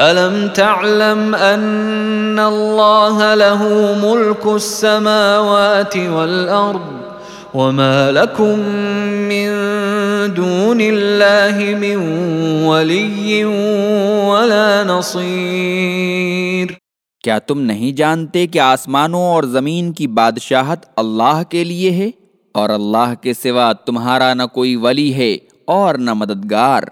ألم تعلم أن الله له ملك السماوات والأرض وما لكم من دون الله من ولي ولا نصير کیا تم نہیں جانتے کہ آسمانوں اور زمین کی بادشاہت اللہ کے لیے ہے اور اللہ کے سوا تمہارا نہ کوئی ولی ہے اور نہ مددگار؟